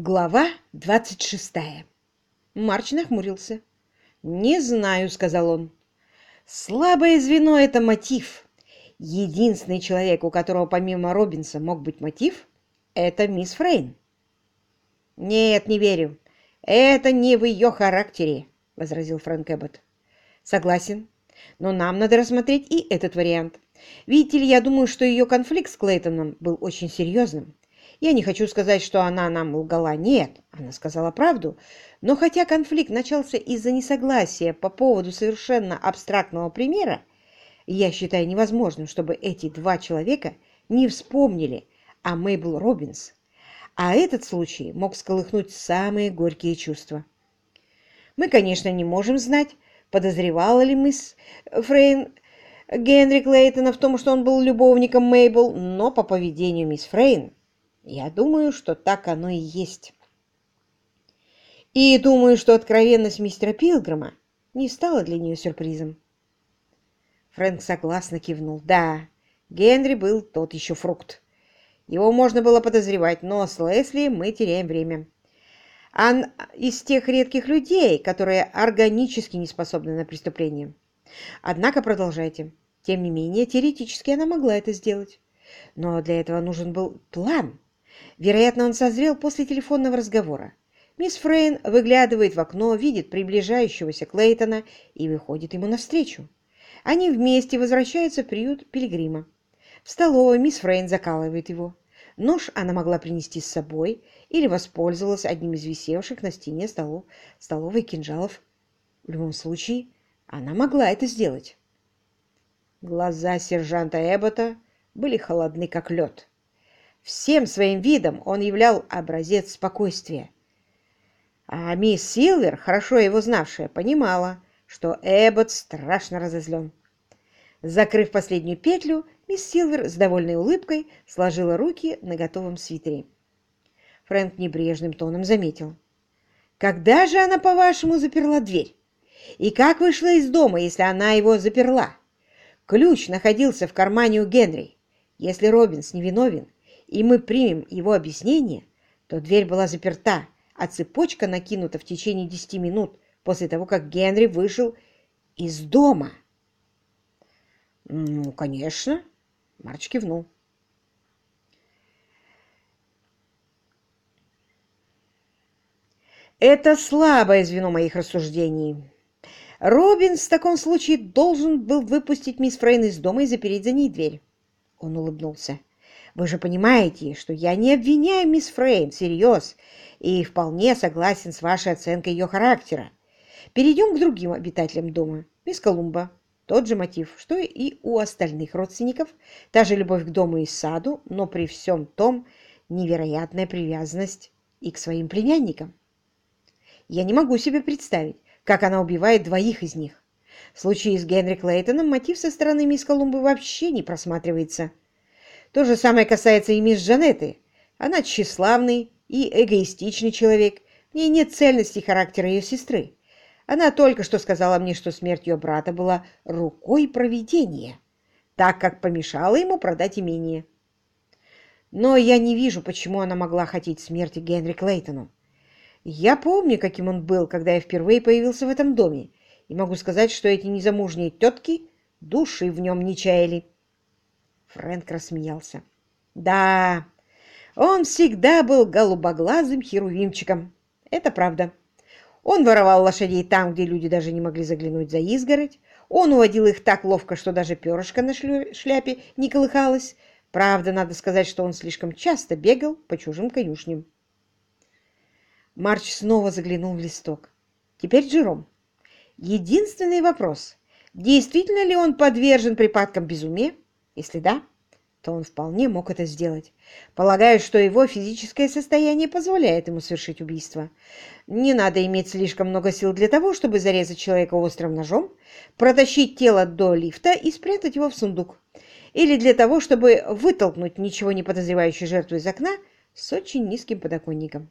Глава двадцать шестая. Марч нахмурился. «Не знаю», — сказал он. «Слабое звено — это мотив. Единственный человек, у которого помимо Робинса мог быть мотив, — это мисс Фрейн». «Нет, не верю. Это не в ее характере», — возразил Фрэнк Эббот. «Согласен. Но нам надо рассмотреть и этот вариант. Видите ли, я думаю, что ее конфликт с Клейтоном был очень серьезным. Я не хочу сказать, что она нам лгала. Нет, она сказала правду. Но хотя конфликт начался из-за несогласия по поводу совершенно абстрактного примера, я считаю невозможным, чтобы эти два человека не вспомнили о Мейбл Робинс. А этот случай мог сколыхнуть самые горькие чувства. Мы, конечно, не можем знать, подозревала ли мисс Фрейн Генри Клейтона в том, что он был любовником Мейбл, но по поведению мисс Фрейн я думаю, что так оно и есть. И думаю, что откровенность мистера Пилгрима не стала для нее сюрпризом. Фрэнк согласно кивнул. Да, Генри был тот еще фрукт. Его можно было подозревать, но с Лесли мы теряем время. Он из тех редких людей, которые органически не способны на преступление. Однако продолжайте. Тем не менее, теоретически она могла это сделать. Но для этого нужен был план. Вероятно, он созрел после телефонного разговора. Мисс Фрейн выглядывает в окно, видит приближающегося Клейтона и выходит ему навстречу. Они вместе возвращаются в приют Пилигрима. В столовой мисс Фрейн закалывает его. Нож она могла принести с собой или воспользовалась одним из висевших на стене столов, столовой кинжалов. В любом случае, она могла это сделать. Глаза сержанта Эббота были холодны, как лед. Всем своим видом он являл образец спокойствия. А мисс Силвер, хорошо его знавшая, понимала, что Эббот страшно разозлен. Закрыв последнюю петлю, мисс Силвер с довольной улыбкой сложила руки на готовом свитере. Фрэнк небрежным тоном заметил. «Когда же она, по-вашему, заперла дверь? И как вышла из дома, если она его заперла? Ключ находился в кармане у Генри. Если Робинс невиновен, и мы примем его объяснение, то дверь была заперта, а цепочка накинута в течение десяти минут после того, как Генри вышел из дома. «Ну, конечно», — Марч кивнул. Это слабое звено моих рассуждений. Робин в таком случае должен был выпустить мисс Фрейн из дома и запереть за ней дверь. Он улыбнулся. Вы же понимаете, что я не обвиняю мисс Фрейм всерьез и вполне согласен с вашей оценкой ее характера. Перейдем к другим обитателям дома. Мисс Колумба. Тот же мотив, что и у остальных родственников. Та же любовь к дому и саду, но при всем том невероятная привязанность и к своим племянникам. Я не могу себе представить, как она убивает двоих из них. В случае с Генри Клейтоном мотив со стороны мисс Колумбы вообще не просматривается. То же самое касается и мисс Жанетты. Она тщеславный и эгоистичный человек. В ней нет цельности характера ее сестры. Она только что сказала мне, что смерть ее брата была рукой провидения, так как помешала ему продать имение. Но я не вижу, почему она могла хотеть смерти Генри Клейтону. Я помню, каким он был, когда я впервые появился в этом доме, и могу сказать, что эти незамужние тетки души в нем не чаяли. Фрэнк рассмеялся. «Да, он всегда был голубоглазым херувимчиком. Это правда. Он воровал лошадей там, где люди даже не могли заглянуть за изгородь. Он уводил их так ловко, что даже перышко на шляпе не колыхалось. Правда, надо сказать, что он слишком часто бегал по чужим конюшням. Марч снова заглянул в листок. Теперь Джером. Единственный вопрос. Действительно ли он подвержен припадкам безумия? Если да, то он вполне мог это сделать. Полагаю, что его физическое состояние позволяет ему совершить убийство. Не надо иметь слишком много сил для того, чтобы зарезать человека острым ножом, протащить тело до лифта и спрятать его в сундук. Или для того, чтобы вытолкнуть ничего не подозревающую жертву из окна с очень низким подоконником.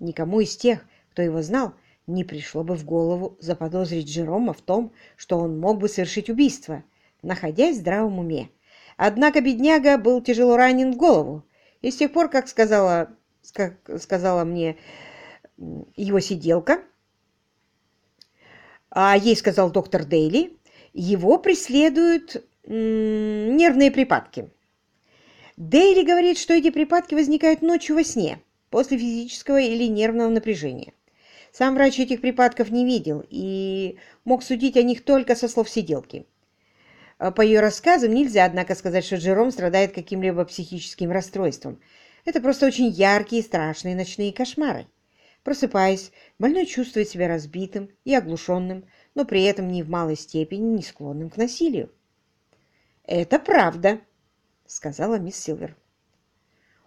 Никому из тех, кто его знал, не пришло бы в голову заподозрить Джерома в том, что он мог бы совершить убийство, находясь в здравом уме. Однако бедняга был тяжело ранен в голову, и с тех пор, как сказала сказала мне его сиделка. А ей сказал доктор Дейли, его преследуют нервные припадки. Дейли говорит, что эти припадки возникают ночью во сне, после физического или нервного напряжения. Сам врач этих припадков не видел и мог судить о них только со слов сиделки. По ее рассказам нельзя, однако, сказать, что Джером страдает каким-либо психическим расстройством. Это просто очень яркие и страшные ночные кошмары. Просыпаясь, больной чувствует себя разбитым и оглушенным, но при этом не в малой степени не склонным к насилию. «Это правда», — сказала мисс Силвер.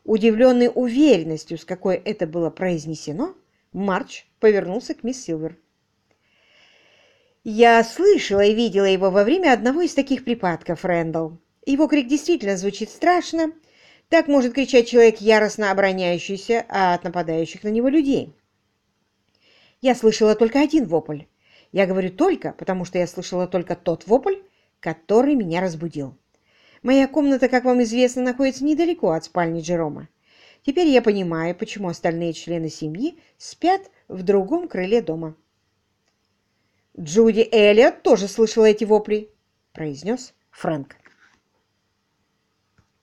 Удивленный уверенностью, с какой это было произнесено, Марч повернулся к мисс Силвер. «Я слышала и видела его во время одного из таких припадков, Рэндалл. Его крик действительно звучит страшно. Так может кричать человек, яростно обороняющийся от нападающих на него людей. Я слышала только один вопль. Я говорю «только», потому что я слышала только тот вопль, который меня разбудил. Моя комната, как вам известно, находится недалеко от спальни Джерома. Теперь я понимаю, почему остальные члены семьи спят в другом крыле дома. Джуди Эллиот тоже слышала эти вопли, произнес Фрэнк.